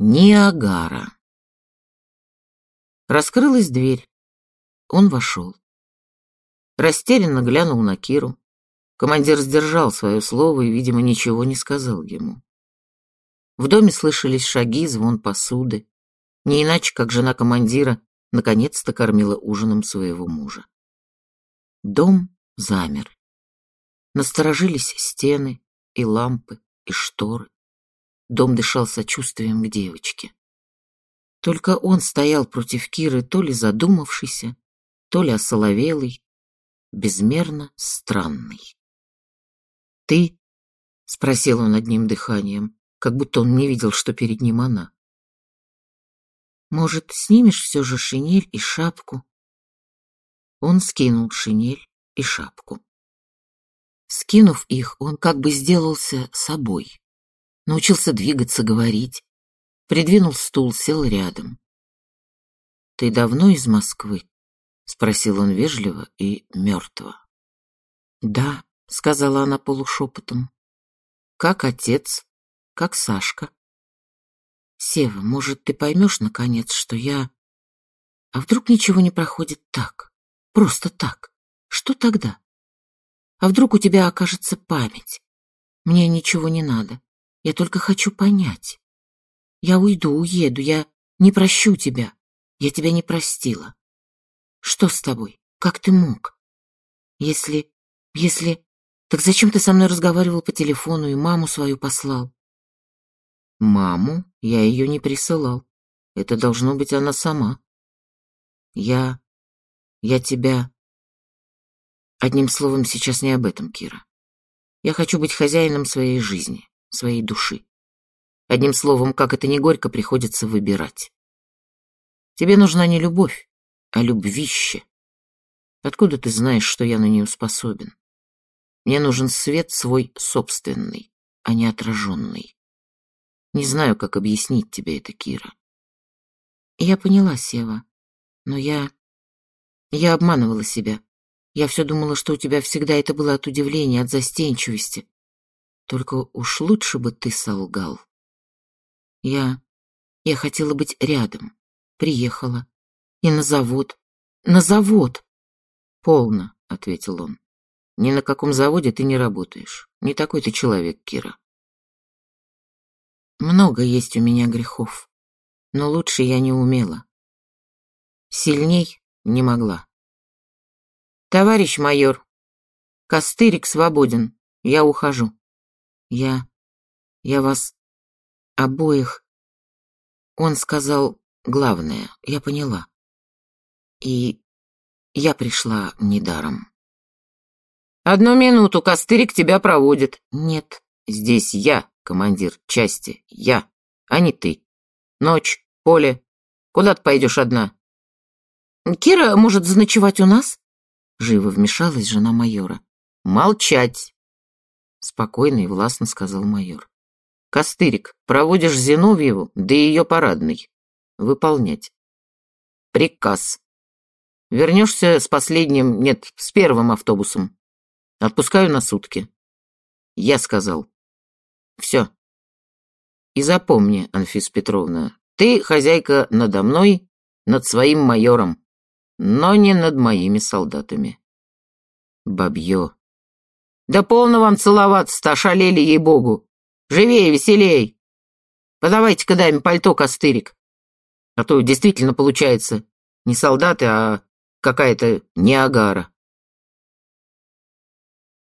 Ниагара. Раскрылась дверь. Он вошел. Растерянно глянул на Киру. Командир сдержал свое слово и, видимо, ничего не сказал ему. В доме слышались шаги, звон посуды. Не иначе, как жена командира наконец-то кормила ужином своего мужа. Дом замер. Насторожились стены и лампы, и шторы. Дом дышал сочувствием к девочке. Только он стоял против Киры, то ли задумавшийся, то ли осоловелый, безмерно странный. «Ты?» — спросил он одним дыханием, как будто он не видел, что перед ним она. «Может, снимешь все же шинель и шапку?» Он скинул шинель и шапку. Скинув их, он как бы сделался собой научился двигаться, говорить. Придвинул стул, сел рядом. «Ты давно из Москвы?» — спросил он вежливо и мертво. «Да», — сказала она полушепотом. «Как отец, как Сашка». «Сева, может, ты поймешь, наконец, что я... А вдруг ничего не проходит так? Просто так? Что тогда? А вдруг у тебя окажется память? Мне ничего не надо. Я только хочу понять. Я уйду, уеду, я не прощу тебя. Я тебя не простила. Что с тобой? Как ты мог? Если... если... Так зачем ты со мной разговаривал по телефону и маму свою послал? Маму я ее не присылал. Это должно быть она сама. Я... я тебя... Одним словом, сейчас не об этом, Кира. Я хочу быть хозяином своей жизни своей души. Одним словом, как это не горько, приходится выбирать. Тебе нужна не любовь, а любвище. Откуда ты знаешь, что я на нее способен? Мне нужен свет свой собственный, а не отраженный. Не знаю, как объяснить тебе это, Кира. Я поняла, Сева, но я... Я обманывала себя. Я все думала, что у тебя всегда это было от удивления, от застенчивости. Только уж лучше бы ты солгал. Я... я хотела быть рядом. Приехала. И на завод. На завод! Полно, — ответил он. Ни на каком заводе ты не работаешь. Не такой ты человек, Кира. Много есть у меня грехов, но лучше я не умела. Сильней не могла. Товарищ майор, Костырик свободен, я ухожу. Я... я вас обоих... Он сказал главное, я поняла. И я пришла недаром. «Одну минуту, Костырик тебя проводит». «Нет, здесь я, командир части, я, а не ты. Ночь, поле. Куда ты пойдешь одна?» «Кира может заночевать у нас?» Живо вмешалась жена майора. «Молчать!» Спокойно и властно сказал майор. Костырик, проводишь Зиновьеву до ее парадной. Выполнять. Приказ. Вернешься с последним, нет, с первым автобусом. Отпускаю на сутки. Я сказал. Все. И запомни, Анфис Петровна, ты хозяйка надо мной, над своим майором, но не над моими солдатами. Бабье, да полно вам целоваться-то, ошалели ей-богу. Живее, веселей. Подавайте-ка даме пальто, костырик. А то действительно получается не солдаты, а какая-то Ниагара.